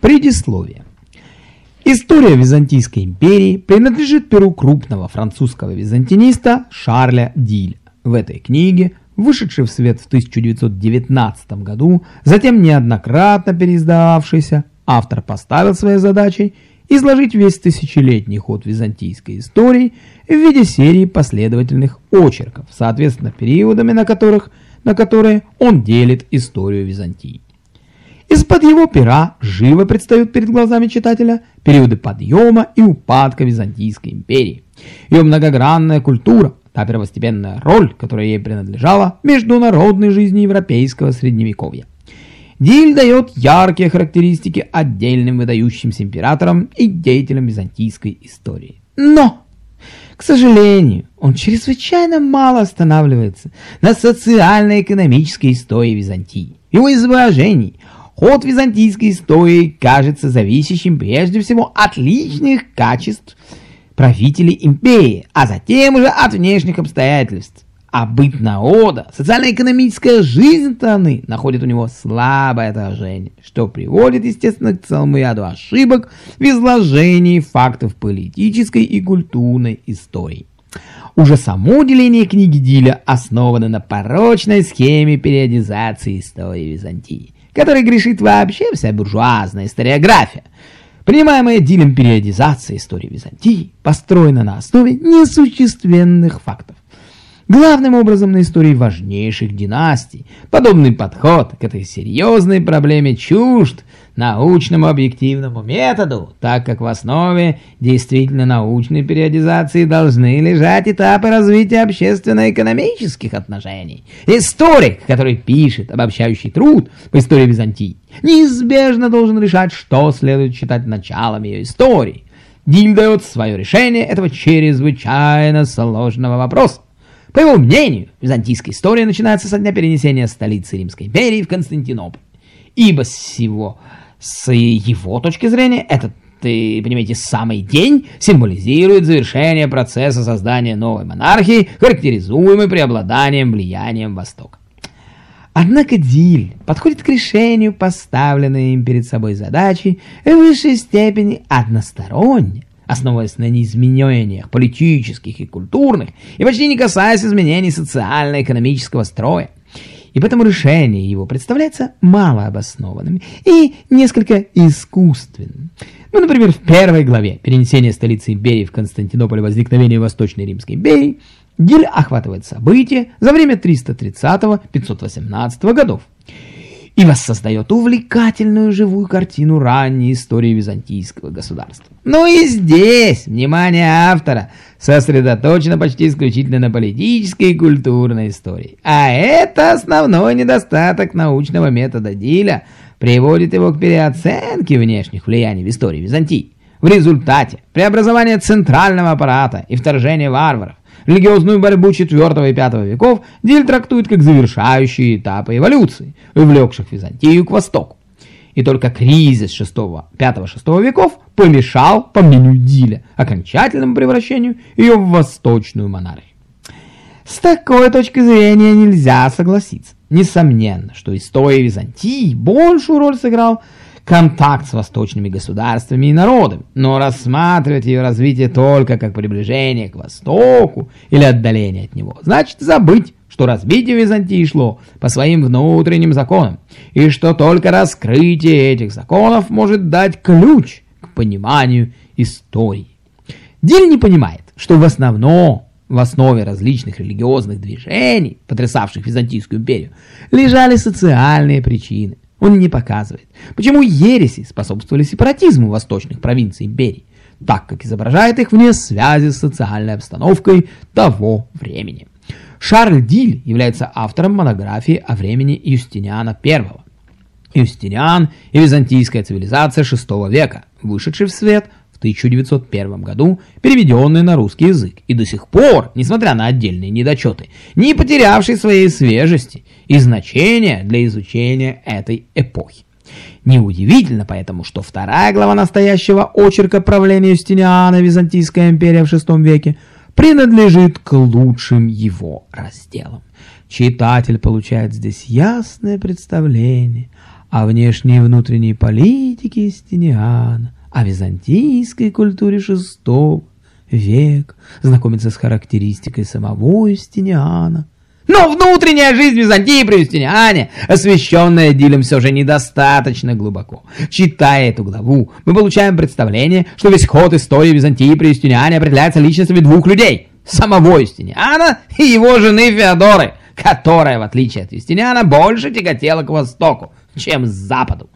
Предисловие. История Византийской империи принадлежит перу крупного французского византиниста Шарля Диля. В этой книге, вышедшей в свет в 1919 году, затем неоднократно переиздававшейся, автор поставил своей задачей изложить весь тысячелетний ход византийской истории в виде серии последовательных очерков, соответственно периодами, на, которых, на которые он делит историю Византии. Из-под его пера живо предстают перед глазами читателя периоды подъема и упадка Византийской империи. Ее многогранная культура, та первостепенная роль, которая ей принадлежала в международной жизни европейского средневековья. Диль дает яркие характеристики отдельным выдающимся императорам и деятелям византийской истории. Но, к сожалению, он чрезвычайно мало останавливается на социально-экономической истории Византии. Его изображений Ход византийской истории кажется зависящим прежде всего от личных качеств правителей империи, а затем уже от внешних обстоятельств. А быт народа, социально-экономическая жизнь страны находит у него слабое отражение, что приводит, естественно, к целому ряду ошибок в изложении фактов политической и культурной истории. Уже само деление книги Диля основано на порочной схеме периодизации истории Византии который грешит вообще вся буржуазная историография. Принимаемая Дилем периодизация истории Византии построена на основе несущественных фактов. Главным образом на истории важнейших династий. Подобный подход к этой серьезной проблеме чужд научному объективному методу, так как в основе действительно научной периодизации должны лежать этапы развития общественно-экономических отношений. Историк, который пишет обобщающий труд по истории Византии, неизбежно должен решать, что следует считать началом ее истории. Диль дает свое решение этого чрезвычайно сложного вопроса. По его мнению, византийская история начинается со дня перенесения столицы Римской империи в Константинополь. Ибо с всего с его точки зрения, этот, ты понимаете, самый день символизирует завершение процесса создания новой монархии, характеризуемой преобладанием влиянием Востока. Однако Диль подходит к решению поставленной им перед собой задачи в высшей степени односторонне, основываясь на неизменениях политических и культурных и почти не касаясь изменений социально-экономического строя и поэтому решение его представляется малообоснованным и несколько искусственным. Ну, например, в первой главе «Перенесение столицы империи в Константинополь возникновение Восточной Римской империи» Гиль охватывает события за время 330-518 годов и воссоздает увлекательную живую картину ранней истории византийского государства. Но и здесь внимание автора сосредоточено почти исключительно на политической и культурной истории. А это основной недостаток научного метода Диля, приводит его к переоценке внешних влияний в истории Византии. В результате преобразования центрального аппарата и вторжения варваров Религиозную борьбу IV и V веков Диль трактует как завершающие этапы эволюции, увлекших Византию к востоку. И только кризис V-VI веков помешал, по мнению Диля, окончательному превращению ее в восточную монархию. С такой точки зрения нельзя согласиться. Несомненно, что история Византии большую роль сыграл контакт с восточными государствами и народами, но рассматривать ее развитие только как приближение к Востоку или отдаление от него, значит забыть, что развитие Византии шло по своим внутренним законам, и что только раскрытие этих законов может дать ключ к пониманию истории. Диль не понимает, что в основном в основе различных религиозных движений, потрясавших Византийскую империю, лежали социальные причины – он не показывает, почему ереси способствовали сепаратизму восточных провинций империи, так как изображает их вне связи с социальной обстановкой того времени. Шарль Диль является автором монографии о времени Юстиниана I. Юстиниан и византийская цивилизация VI века, вышедший в свет в 1901 году, переведенный на русский язык, и до сих пор, несмотря на отдельные недочеты, не потерявший своей свежести и значения для изучения этой эпохи. Неудивительно поэтому, что вторая глава настоящего очерка правления Юстиниана Византийская империя в VI веке принадлежит к лучшим его разделам. Читатель получает здесь ясное представление о внешней и внутренней политике Юстиниана, о византийской культуре VI века, знакомиться с характеристикой самого Юстиниана. Но внутренняя жизнь Византии при Юстиниане, освещенная Дилем, все же недостаточно глубоко. Читая эту главу, мы получаем представление, что весь ход истории Византии при Юстиниане определяется личностями двух людей. Самого Юстиниана и его жены Феодоры, которая, в отличие от Юстиниана, больше тяготела к востоку, чем к западу.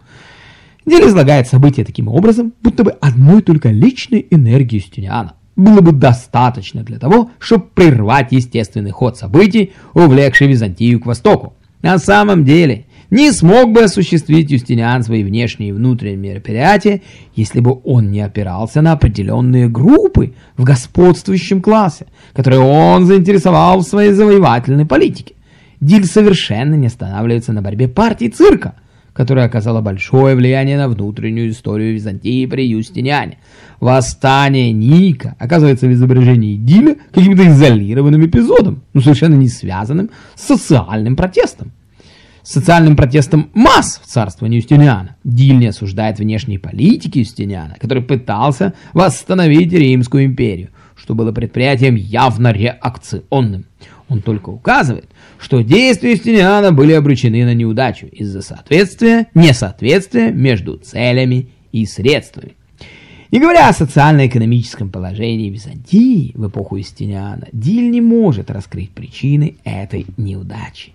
Деле излагает события таким образом, будто бы одной только личной энергии Юстиниана было бы достаточно для того, чтобы прервать естественный ход событий, увлекший Византию к востоку. На самом деле, не смог бы осуществить Юстиниан свои внешние и внутренние мероприятия, если бы он не опирался на определенные группы в господствующем классе, которые он заинтересовал в своей завоевательной политике. Диль совершенно не останавливается на борьбе партий цирка, которая оказала большое влияние на внутреннюю историю Византии при Юстиниане. Восстание Ника оказывается в изображении Диля каким-то изолированным эпизодом, но совершенно не связанным с социальным протестом. социальным протестом масс в царствовании Юстиниана. Диль не осуждает внешней политики Юстиниана, который пытался восстановить Римскую империю, что было предприятием явно реакционным. Он только указывает, что действия Юстиниана были обречены на неудачу из-за соответствия, несоответствия между целями и средствами. Не говоря о социально-экономическом положении Византии в эпоху Юстиниана, Диль не может раскрыть причины этой неудачи,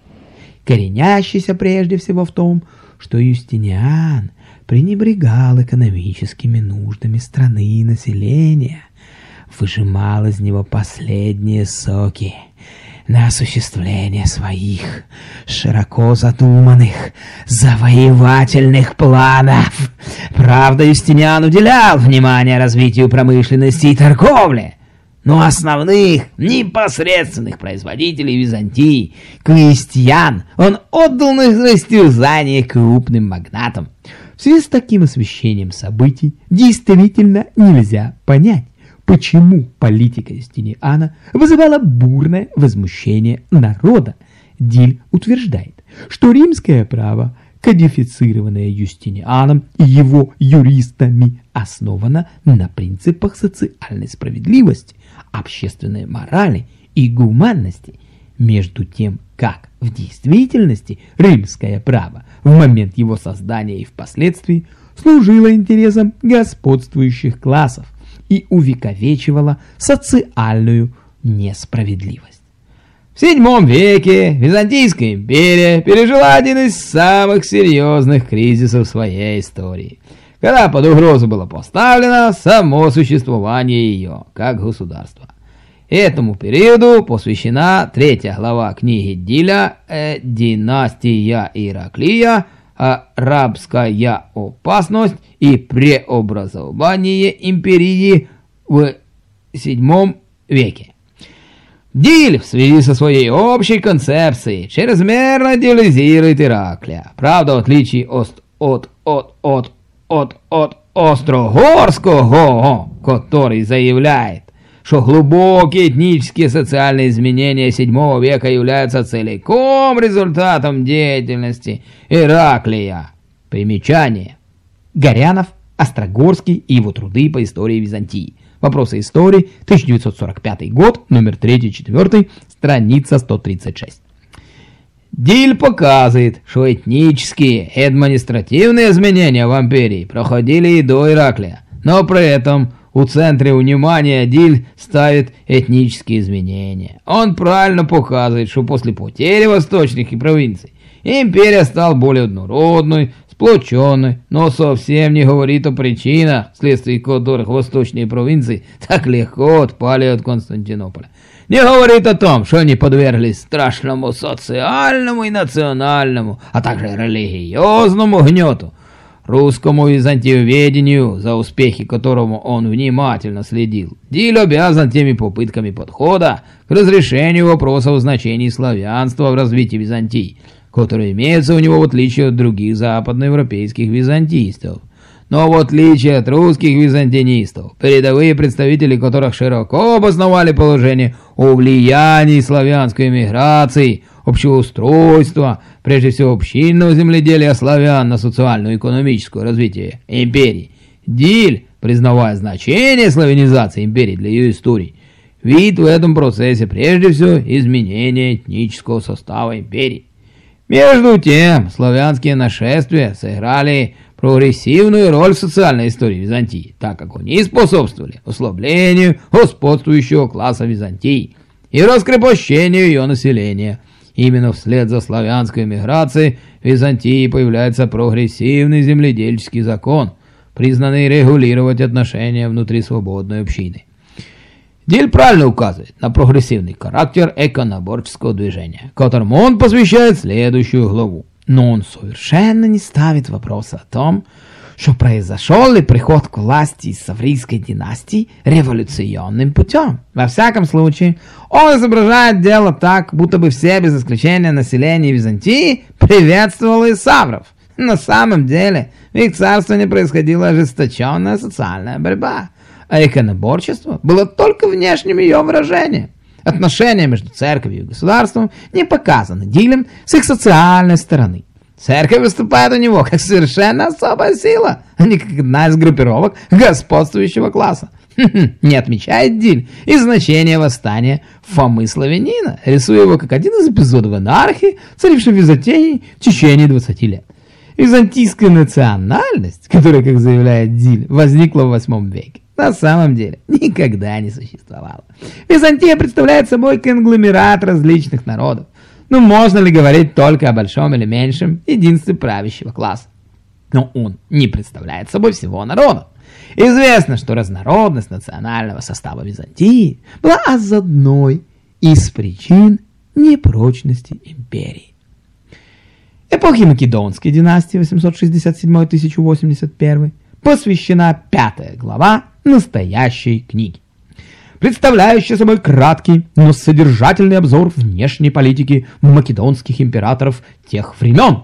коренящейся прежде всего в том, что Юстиниан пренебрегал экономическими нуждами страны и населения, выжимал из него последние соки – на осуществление своих широко задуманных завоевательных планов. Правда, Юстиниан уделял внимание развитию промышленности и торговли, но основных непосредственных производителей Византии, крестьян, он отдал на растерзание крупным магнатам. В связи с таким освещением событий действительно нельзя понять, почему политика Юстиниана вызывала бурное возмущение народа. Диль утверждает, что римское право, кодифицированное Юстинианом и его юристами, основано на принципах социальной справедливости, общественной морали и гуманности, между тем, как в действительности римское право в момент его создания и впоследствии служило интересам господствующих классов, и увековечивала социальную несправедливость. В VII веке Византийская империя пережила один из самых серьезных кризисов своей истории, когда под угрозу было поставлено само существование ее как государства. Этому периоду посвящена третья глава книги Диля э, «Династия Ираклия», арабская опасность и преобразование империи в VII веке. Диль в связи со своей общей концепцией чрезмерно идеализирует Ираклия. Правда, в отличие от, от, от, от, от, от Острогорского, который заявляет, что глубокие этнические социальные изменения VII века являются целиком результатом деятельности Ираклия. Примечание. Горянов, Острогорский и его труды по истории Византии. Вопросы истории, 1945 год, номер 3-4, страница 136. Диль показывает, что этнические и административные изменения в империи проходили и до Ираклия, но при этом у центре внимания Диль ставит этнические изменения. Он правильно показывает, что после потери восточных провинций империя стала более однородной, сплоченной, но совсем не говорит о причинах, вследствие которых восточные провинции так легко отпали от Константинополя. Не говорит о том, что они подверглись страшному социальному и национальному, а также религиозному гнету, русскому византиоведению, за успехи которому он внимательно следил. Диль обязан теми попытками подхода к разрешению вопросов значений славянства в развитии Византии, которые имеются у него в отличие от других западноевропейских византистов. Но в отличие от русских византинистов, передовые представители которых широко обосновали положение о влиянии славянской миграции, общего устройства, прежде всего общинного земледелия славян на социально-экономическое развитие империи, Диль, признавая значение славянизации империи для ее истории, видит в этом процессе прежде всего изменение этнического состава империи. Между тем, славянские нашествия сыграли прогрессивную роль в социальной истории Византии, так как они способствовали ослаблению господствующего класса Византии и раскрепощению ее населения. Именно вслед за славянской миграцией в Византии появляется прогрессивный земледельческий закон, признанный регулировать отношения внутри свободной общины. Диль правильно указывает на прогрессивный характер эконаборческого движения, которому он посвящает следующую главу. Но он совершенно не ставит вопроса о том, что произошел ли приход к власти из Саврийской династии революционным путем. Во всяком случае, он изображает дело так, будто бы все, без исключения населения Византии, приветствовало Савров. На самом деле, в их царстве происходила ожесточенная социальная борьба, а иконоборчество было только внешним ее выражением. Отношения между церковью и государством не показаны Дилем с их социальной стороны. Церковь выступает у него как совершенно особая сила, а не как одна из группировок господствующего класса. Не отмечает Диль и значение восстания Фомы Славянина, рисуя его как один из эпизодов анархии, царившей в Византии в течение 20 лет. Византийская национальность, которая, как заявляет Диль, возникла в 8 веке, на самом деле никогда не существовало. Византия представляет собой конгломерат различных народов. Но можно ли говорить только о большом или меньшем единстве правящего класса? Но он не представляет собой всего народа. Известно, что разнородность национального состава Византии была одной из причин непрочности империи. Эпохи Македонской династии 867-1081 посвящена пятая глава настоящей книги, представляющая собой краткий, но содержательный обзор внешней политики македонских императоров тех времен,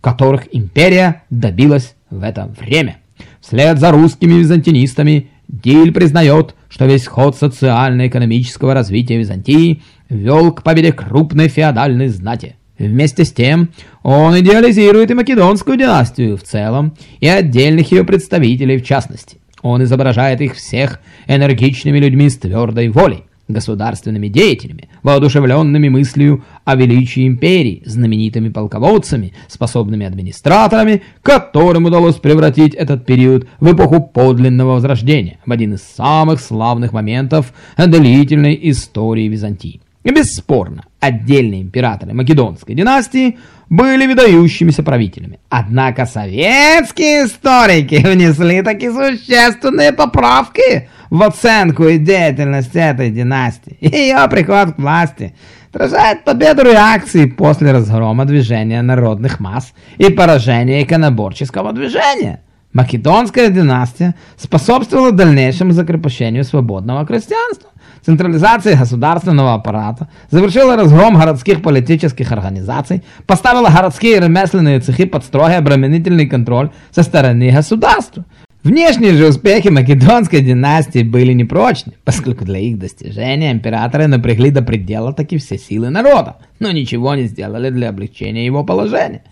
которых империя добилась в это время. Вслед за русскими византинистами Диль признает, что весь ход социально-экономического развития Византии вел к победе крупной феодальной знати. Вместе с тем, он идеализирует и македонскую династию в целом, и отдельных ее представителей в частности. Он изображает их всех энергичными людьми с твердой волей, государственными деятелями, воодушевленными мыслью о величии империи, знаменитыми полководцами, способными администраторами, которым удалось превратить этот период в эпоху подлинного возрождения, в один из самых славных моментов длительной истории Византии. Бесспорно, отдельные императоры Македонской династии были выдающимися правителями. Однако советские историки внесли такие существенные поправки в оценку и деятельность этой династии. Ее приход к власти отражает победу реакции после разгрома движения народных масс и поражения иконоборческого движения. Македонская династия способствовала дальнейшему закрепощению свободного крестьянства централизации государственного аппарата, завершила разгром городских политических организаций, поставила городские ремесленные цехи под строгий обременительный контроль со стороны государства. Внешние же успехи македонской династии были непрочны, поскольку для их достижения императоры напрягли до предела таки все силы народа, но ничего не сделали для облегчения его положения.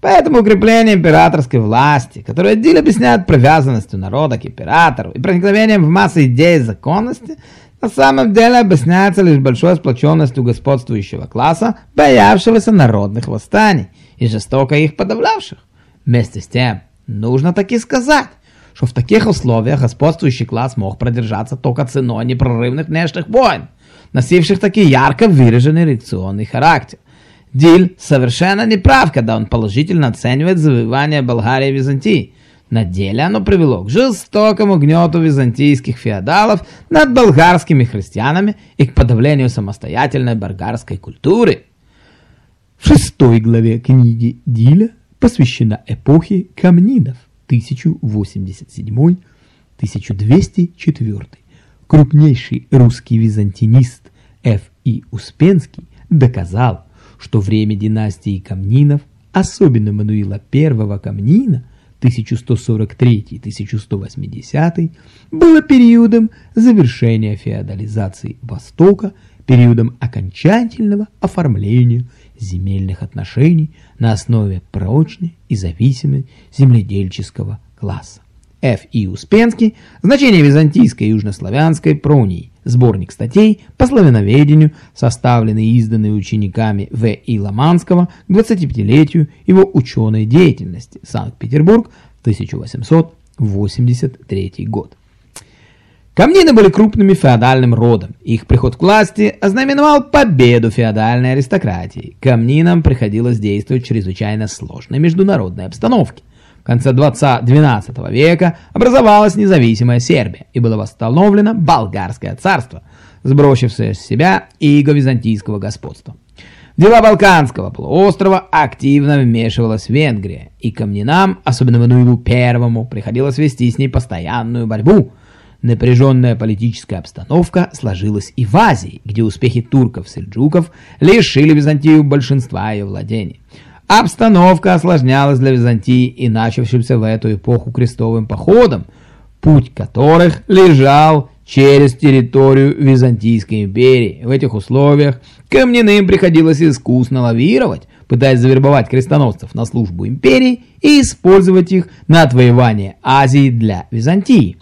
Поэтому укрепление императорской власти, которое Диль объясняет привязанностью народа к императору и проникновением в массы идей законности, на самом деле объясняется лишь большой сплоченностью господствующего класса, боявшегося народных восстаний и жестоко их подавлявших. Вместе с тем, нужно таки сказать, что в таких условиях господствующий класс мог продержаться только ценой непрерывных внешних войн, носивших таки ярко выраженный реакционный характер. Диль совершенно не прав, когда он положительно оценивает завоевание Болгарии и Византии, на деле оно привело к жестокому гнету византийских феодалов над болгарскими христианами и к подавлению самостоятельной болгарской культуры. В шестой главе книги Диля посвящена эпохе камнинов 1087-1204. Крупнейший русский византинист Ф. И. Успенский доказал, что время династии камнинов, особенно Мануила I камнина, 1143-1180 было периодом завершения феодализации Востока, периодом окончательного оформления земельных отношений на основе прочной и зависимой земледельческого класса. Ф. И. Успенский «Значение византийской южнославянской пронии», сборник статей по славяноведению, составленный и изданный учениками В. И. Ломанского к 25-летию его ученой деятельности, Санкт-Петербург, 1883 год. Камнины были крупными феодальным родом. Их приход к власти ознаменовал победу феодальной аристократии. Камнинам приходилось действовать в чрезвычайно сложной международной обстановке. Конце 20-12 века образовалась независимая Сербия и было восстановлено болгарское царство, сбросившее с себя иго византийского господства. В дела Балканского полуострова активно вмешивалась Венгрия, и камнинам, особенно Мануилу I, приходилось вести с ней постоянную борьбу – Напряженная политическая обстановка сложилась и в Азии, где успехи турков-сельджуков лишили Византию большинства ее владений. Обстановка осложнялась для Византии и начавшимся в эту эпоху крестовым походом, путь которых лежал через территорию Византийской империи. В этих условиях каменным приходилось искусно лавировать, пытаясь завербовать крестоносцев на службу империи и использовать их на отвоевание Азии для Византии.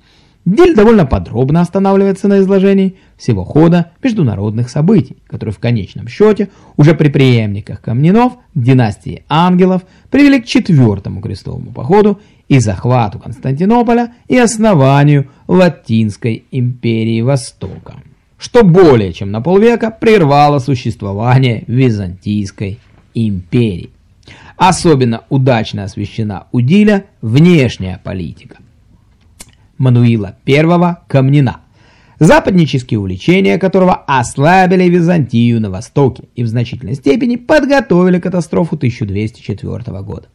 Дель довольно подробно останавливается на изложении всего хода международных событий, которые в конечном счете уже при преемниках Камнинов династии ангелов привели к четвертому крестовому походу и захвату Константинополя и основанию Латинской империи Востока, что более чем на полвека прервало существование Византийской империи. Особенно удачно освещена у Диля внешняя политика. Мануила I Камнина, западнические увлечения которого ослабили Византию на востоке и в значительной степени подготовили катастрофу 1204 года.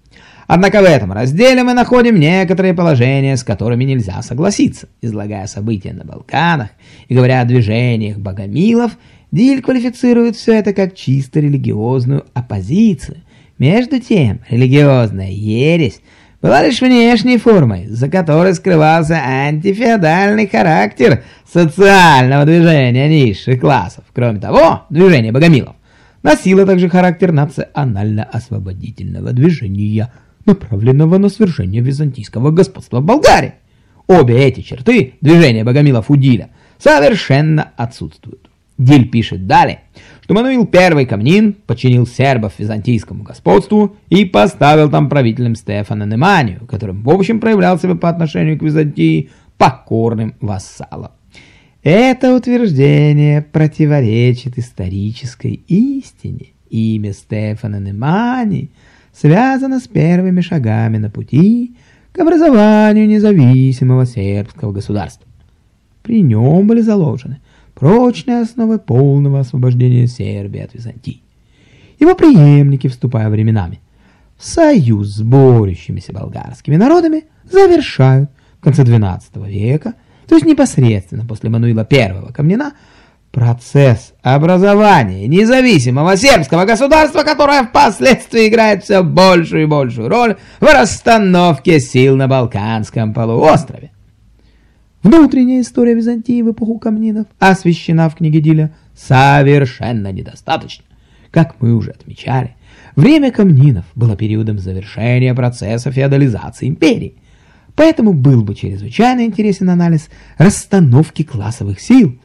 Однако в этом разделе мы находим некоторые положения, с которыми нельзя согласиться. Излагая события на Балканах и говоря о движениях богомилов, Диль квалифицирует все это как чисто религиозную оппозицию. Между тем, религиозная ересь – была лишь внешней формой, за которой скрывался антифеодальный характер социального движения низших классов. Кроме того, движение богомилов носило также характер национально-освободительного движения, направленного на свержение византийского господства в Болгарии. Обе эти черты движения богомилов у Диля совершенно отсутствуют. Диль пишет далее, что Мануил I Камнин подчинил сербов византийскому господству и поставил там правителем Стефана Неманию, которым в общем проявлял себя по отношению к Византии покорным вассалом. Это утверждение противоречит исторической истине. Имя Стефана Немани связано с первыми шагами на пути к образованию независимого сербского государства. При нем были заложены прочной основой полного освобождения Сербии от Византии. Его преемники, вступая временами в союз с борющимися болгарскими народами, завершают в конце XII века, то есть непосредственно после Мануила I Камнина, процесс образования независимого сербского государства, которое впоследствии играет все большую и большую роль в расстановке сил на Балканском полуострове. Внутренняя история Византии в эпоху камнинов освещена в книге Диля совершенно недостаточно. Как мы уже отмечали, время камнинов было периодом завершения процесса феодализации империи. Поэтому был бы чрезвычайно интересен анализ расстановки классовых сил,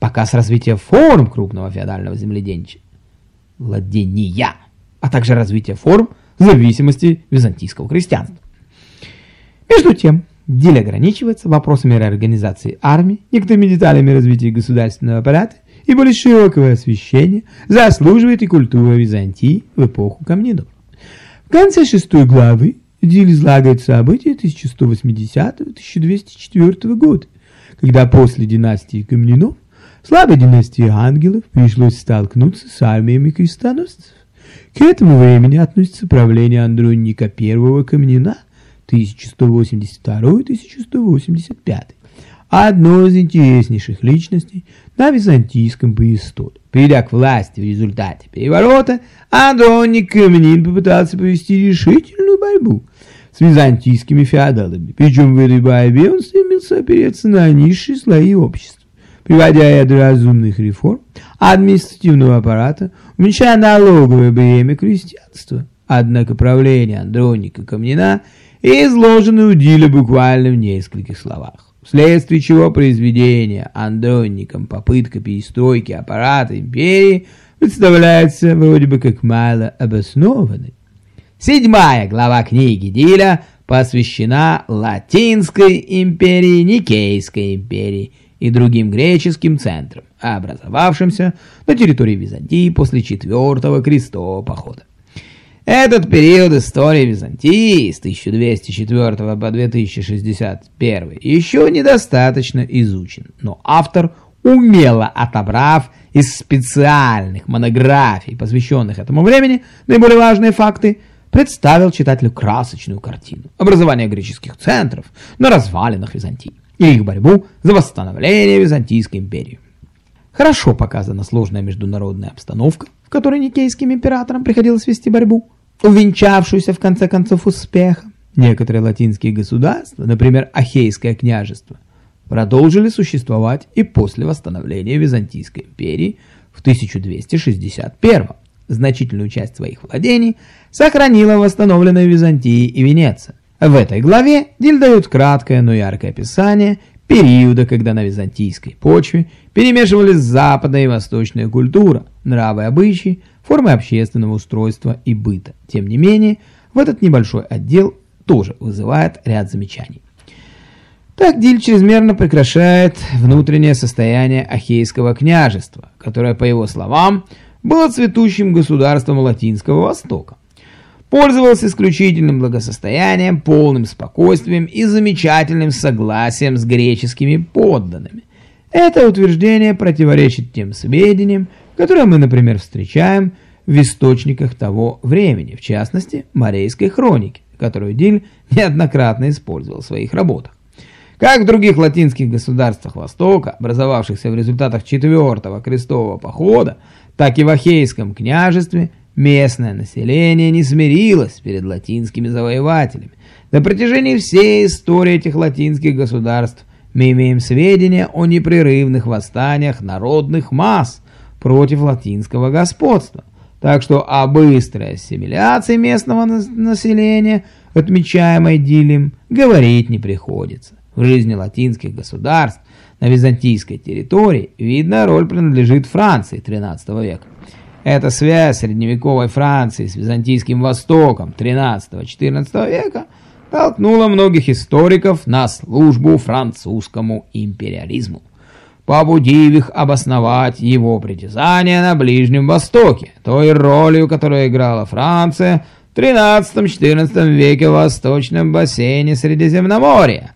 показ развития форм крупного феодального земледенчия, владения, а также развития форм зависимости византийского крестьянства. Между тем, Дель ограничивается вопросами реорганизации армии, некоторыми деталями развития государственного аппарата и более широкого освещения заслуживает и культура Византии в эпоху Камнидов. В конце шестой главы Диль излагает события 1180-1204 года, когда после династии Камнинов слабой династии ангелов пришлось столкнуться с армиями крестоносцев. К этому времени относится правление Андроника I Камнина, 1182-1185. Одной из интереснейших личностей на византийском престоле. Придя к власти в результате переворота, Андроник Каменин попытался повести решительную борьбу с византийскими феодалами. Причем в этой борьбе он стремился опереться на низшие слои общества, приводя ряд разумных реформ административного аппарата, уменьшая налоговое бремя крестьянства. Однако правление Андроника Камнина изложено у Диля буквально в нескольких словах, вследствие чего произведение Андроником попытка перестройки аппарата империи представляется вроде бы как мало обоснованной. Седьмая глава книги Диля посвящена Латинской империи, Никейской империи и другим греческим центрам, образовавшимся на территории Византии после четвертого крестового похода. Этот период истории Византии с 1204 по 2061 еще недостаточно изучен, но автор, умело отобрав из специальных монографий, посвященных этому времени, наиболее важные факты, представил читателю красочную картину образования греческих центров на развалинах Византии и их борьбу за восстановление Византийской империи. Хорошо показана сложная международная обстановка, в которой никейским императорам приходилось вести борьбу увенчавшуюся в конце концов успехом. Некоторые латинские государства, например, Ахейское княжество, продолжили существовать и после восстановления Византийской империи в 1261 Значительную часть своих владений сохранила восстановленная Византия и Венеция. В этой главе Диль дает краткое, но яркое описание периода, когда на византийской почве перемешивались западная и восточная культура, нравы и обычаи, формы общественного устройства и быта. Тем не менее, в этот небольшой отдел тоже вызывает ряд замечаний. Так Диль чрезмерно прекращает внутреннее состояние Ахейского княжества, которое, по его словам, было цветущим государством Латинского Востока. Пользовалось исключительным благосостоянием, полным спокойствием и замечательным согласием с греческими подданными. Это утверждение противоречит тем сведениям, которые мы, например, встречаем в источниках того времени, в частности, Морейской хроники, которую Диль неоднократно использовал в своих работах. Как в других латинских государствах Востока, образовавшихся в результатах четвертого крестового похода, так и в Ахейском княжестве местное население не смирилось перед латинскими завоевателями. На протяжении всей истории этих латинских государств мы имеем сведения о непрерывных восстаниях народных масс, против латинского господства. Так что о быстрой ассимиляции местного населения, отмечаемой Дилем, говорить не приходится. В жизни латинских государств на византийской территории видная роль принадлежит Франции XIII века. Эта связь средневековой Франции с византийским Востоком XIII-XIV века толкнула многих историков на службу французскому империализму побудив их обосновать его притязания на Ближнем Востоке, той ролью, которую играла Франция в 13-14 веке в восточном бассейне Средиземноморья.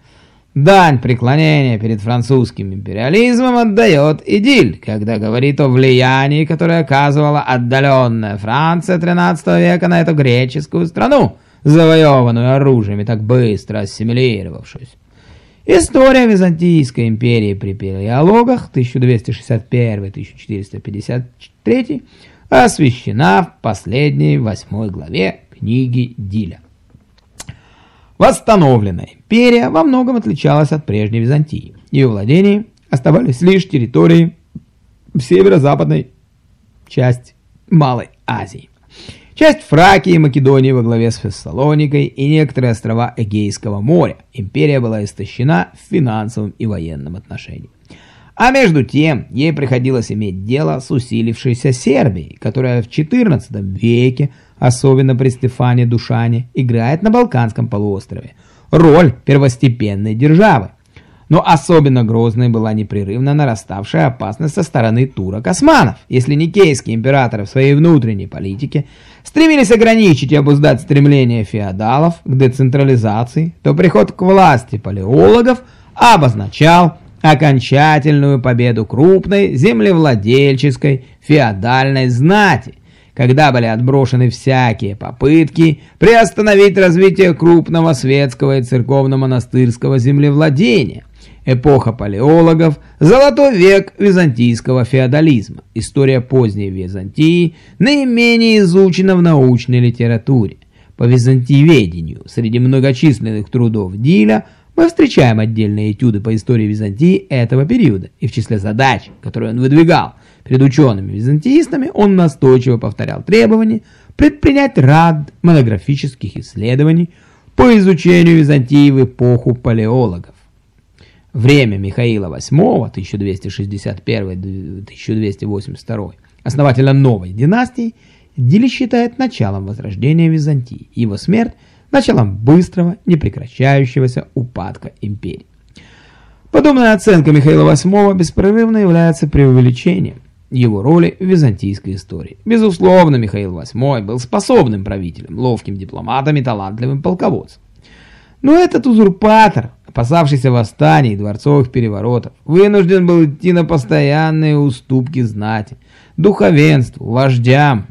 Дань преклонения перед французским империализмом отдает Идиль, когда говорит о влиянии, которое оказывала отдаленная Франция XIII века на эту греческую страну, завоеванную оружием и так быстро ассимилировавшуюся. История Византийской империи при периологах 1261-1453 освещена в последней восьмой главе книги Диля. Восстановленная империя во многом отличалась от прежней Византии. Ее владения оставались лишь территорией в северо-западной части Малой Азии часть Фракии и Македонии во главе с Фессалоникой и некоторые острова Эгейского моря. Империя была истощена в финансовом и военном отношении. А между тем, ей приходилось иметь дело с усилившейся Сербией, которая в XIV веке, особенно при Стефане Душане, играет на Балканском полуострове роль первостепенной державы. Но особенно грозной была непрерывно нараставшая опасность со стороны турок-османов. Если никейские императоры в своей внутренней политике стремились ограничить и обуздать стремление феодалов к децентрализации, то приход к власти палеологов обозначал окончательную победу крупной землевладельческой феодальной знати, когда были отброшены всякие попытки приостановить развитие крупного светского и церковно-монастырского землевладения. Эпоха палеологов, золотой век византийского феодализма. История поздней Византии наименее изучена в научной литературе. по византиеведению. Среди многочисленных трудов Диля мы встречаем отдельные этюды по истории Византии этого периода, и в числе задач, которые он выдвигал перед учеными-византиистами, он настойчиво повторял требования предпринять ряд монографических исследований по изучению Византии в эпоху палеологов. Время Михаила VIII, 1261-1282, основателя новой династии, Дили считает началом возрождения Византии, его смерть – началом быстрого, непрекращающегося упадка империи. Подобная оценка Михаила VIII беспрерывно является преувеличением его роли в византийской истории. Безусловно, Михаил VIII был способным правителем, ловким дипломатом и талантливым полководцем. Но этот узурпатор, опасавшийся восстаний и дворцовых переворотов, вынужден был идти на постоянные уступки знати, духовенству, вождям.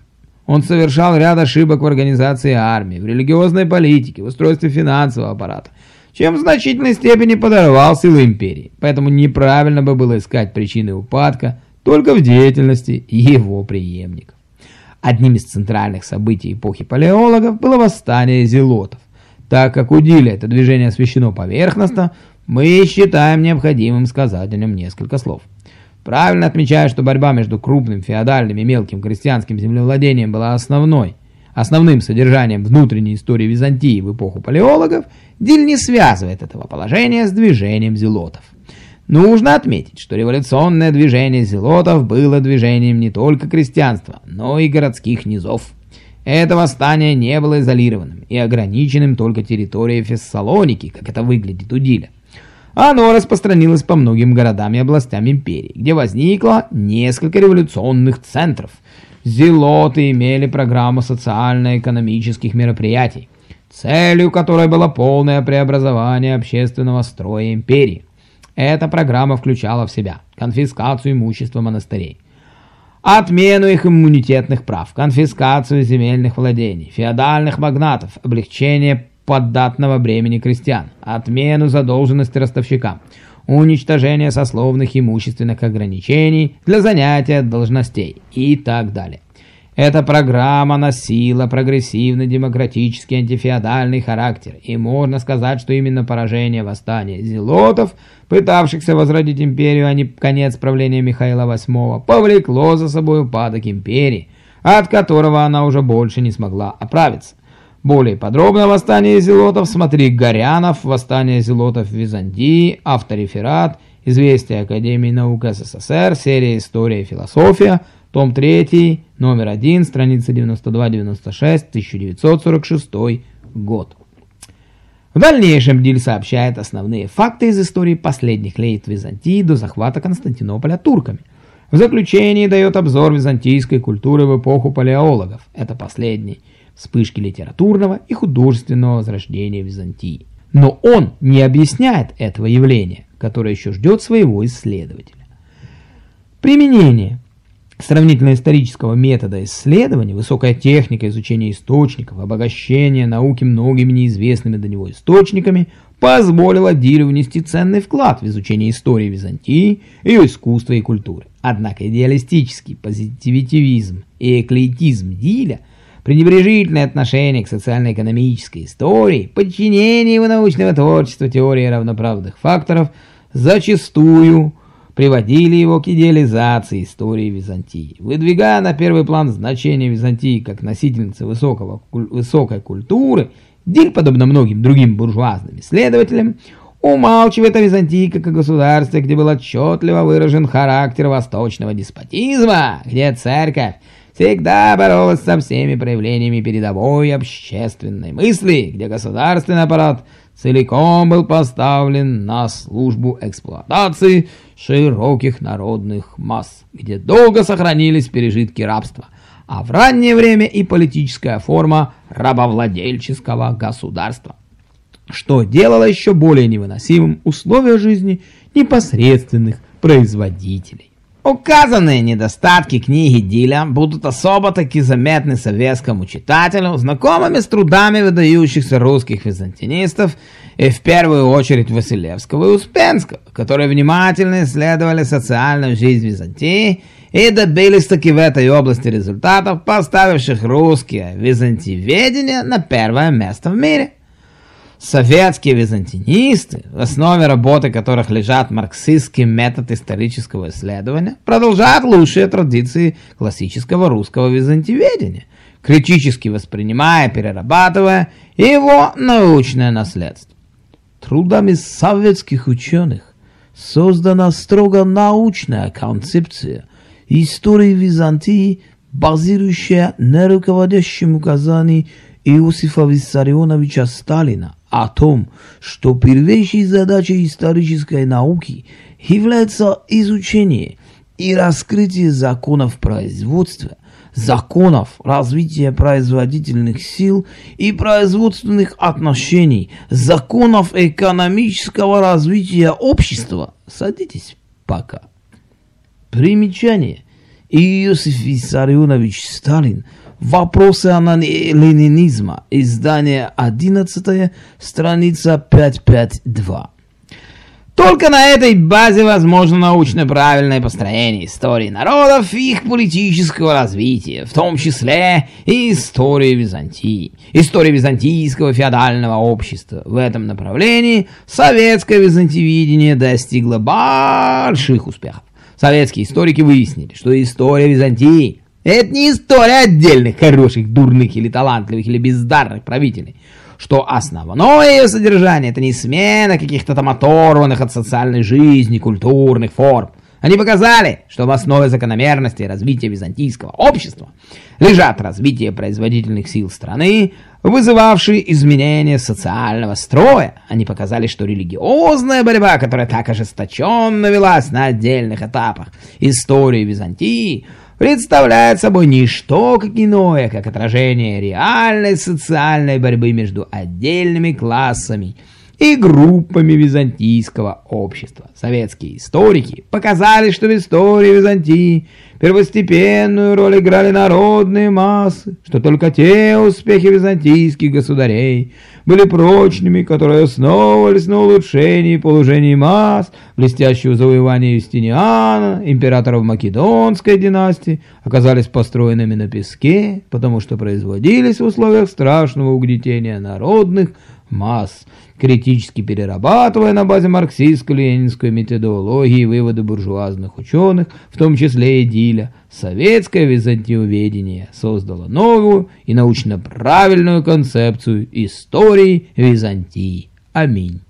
Он совершал ряд ошибок в организации армии, в религиозной политике, в устройстве финансового аппарата, чем в значительной степени подорвал силы империи. Поэтому неправильно бы было искать причины упадка только в деятельности его преемников. Одним из центральных событий эпохи палеологов было восстание зелотов. Так как у Диля это движение освещено поверхностно, мы считаем необходимым сказать нем несколько слов. Правильно отмечая, что борьба между крупным феодальным и мелким крестьянским землевладением была основной, основным содержанием внутренней истории Византии в эпоху палеологов, Диль не связывает этого положения с движением зелотов. Нужно отметить, что революционное движение зелотов было движением не только крестьянства, но и городских низов. Это восстание не было изолированным и ограниченным только территорией Фессалоники, как это выглядит у Диля. Оно распространилось по многим городам и областям империи, где возникло несколько революционных центров. Зелоты имели программу социально-экономических мероприятий, целью которой было полное преобразование общественного строя империи. Эта программа включала в себя конфискацию имущества монастырей, отмену их иммунитетных прав, конфискацию земельных владений, феодальных магнатов, облегчение поддатного бремени крестьян, отмену задолженности ростовщикам, уничтожение сословных имущественных ограничений для занятия должностей и так далее. Эта программа носила прогрессивный демократический антифеодальный характер, и можно сказать, что именно поражение восстания зелотов, пытавшихся возродить империю, а не конец правления Михаила VIII, повлекло за собой упадок империи, от которого она уже больше не смогла оправиться. Более подробно восстание зелотов смотри Горянов, восстание зелотов в Византии, автореферат, известие Академии наук СССР, серия «История и философия», том 3, номер 1, страница 92-96, 1946 год. В дальнейшем Диль сообщает основные факты из истории последних лет Византии до захвата Константинополя турками. В заключении дает обзор византийской культуры в эпоху палеологов. Это последний вспышки литературного и художественного возрождения Византии. Но он не объясняет этого явления, которое еще ждет своего исследователя. Применение сравнительно-исторического метода исследования, высокая техника изучения источников, обогащение науки многими неизвестными до него источниками позволила Дилю внести ценный вклад в изучение истории Византии, ее искусства и культуры. Однако идеалистический позитивизм и эклейтизм Диля, пренебрежительное отношение к социально-экономической истории, подчинение его научного творчества теории равноправных факторов зачастую приводили его к идеализации истории Византии, выдвигая на первый план значение Византии как носительницы высокого, высокой культуры, Диль, подобно многим другим буржуазным исследователям, умалчивает о Византии как о государстве, где был отчетливо выражен характер восточного деспотизма, где церковь всегда боролась со всеми проявлениями передовой общественной мысли, где государственный аппарат целиком был поставлен на службу эксплуатации широких народных масс, где долго сохранились пережитки рабства, а в раннее время и политическая форма рабовладельческого государства, что делало еще более невыносимым условия жизни непосредственных производителей. Указанные недостатки книги Диля будут особо-таки заметны советскому читателю, знакомыми с трудами выдающихся русских византинистов и в первую очередь Василевского и Успенского, которые внимательно исследовали социальную жизнь Византии и добились таки в этой области результатов, поставивших русские византиведение на первое место в мире. Советские византинисты, в основе работы которых лежат марксистский метод исторического исследования, продолжают лучшие традиции классического русского византиведения, критически воспринимая, перерабатывая его научное наследство. Трудами советских ученых создана строго научная концепция истории Византии, базирующая на руководящем указании Иосифа Виссарионовича Сталина о том, что первейшей задачей исторической науки является изучение и раскрытие законов производства – законов развития производительных сил и производственных отношений, законов экономического развития общества. Садитесь пока. Примечание. Иосиф Виссарионович Сталин. Вопросы ленинизма. Издание 11, страница 552. Только на этой базе возможно научно правильное построение истории народов и их политического развития, в том числе и истории Византии, истории византийского феодального общества. В этом направлении советское византивидение достигло больших успехов. Советские историки выяснили, что история Византии – это не история отдельных хороших, дурных или талантливых или бездарных правителей – что основное ее содержание – это не смена каких-то там оторванных от социальной жизни культурных форм. Они показали, что в основе закономерности развития византийского общества лежат развитие производительных сил страны, вызывавшие изменения социального строя. Они показали, что религиозная борьба, которая так ожесточенно велась на отдельных этапах истории Византии, представляет собой не что как иное, как отражение реальной социальной борьбы между отдельными классами и группами византийского общества. Советские историки показали, что в истории Византии первостепенную роль играли народные массы, что только те успехи византийских государей были прочными, которые основывались на улучшении положения масс, блестящего завоевания Юстиниана, императоров Македонской династии, оказались построенными на песке, потому что производились в условиях страшного угнетения народных масс, критически перерабатывая на базе марксистско-ленинской методологии выводы буржуазных ученых, в том числе и Диля, советское византиоведение создало новую и научно правильную концепцию истории Византии. Аминь.